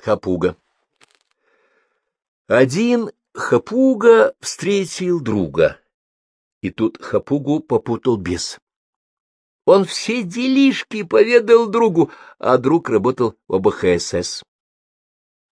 Хапуга. Один Хапуга встретил друга, и тут Хапугу попутал бес. Он все делишки поведал другу, а друг работал в ОБХСС.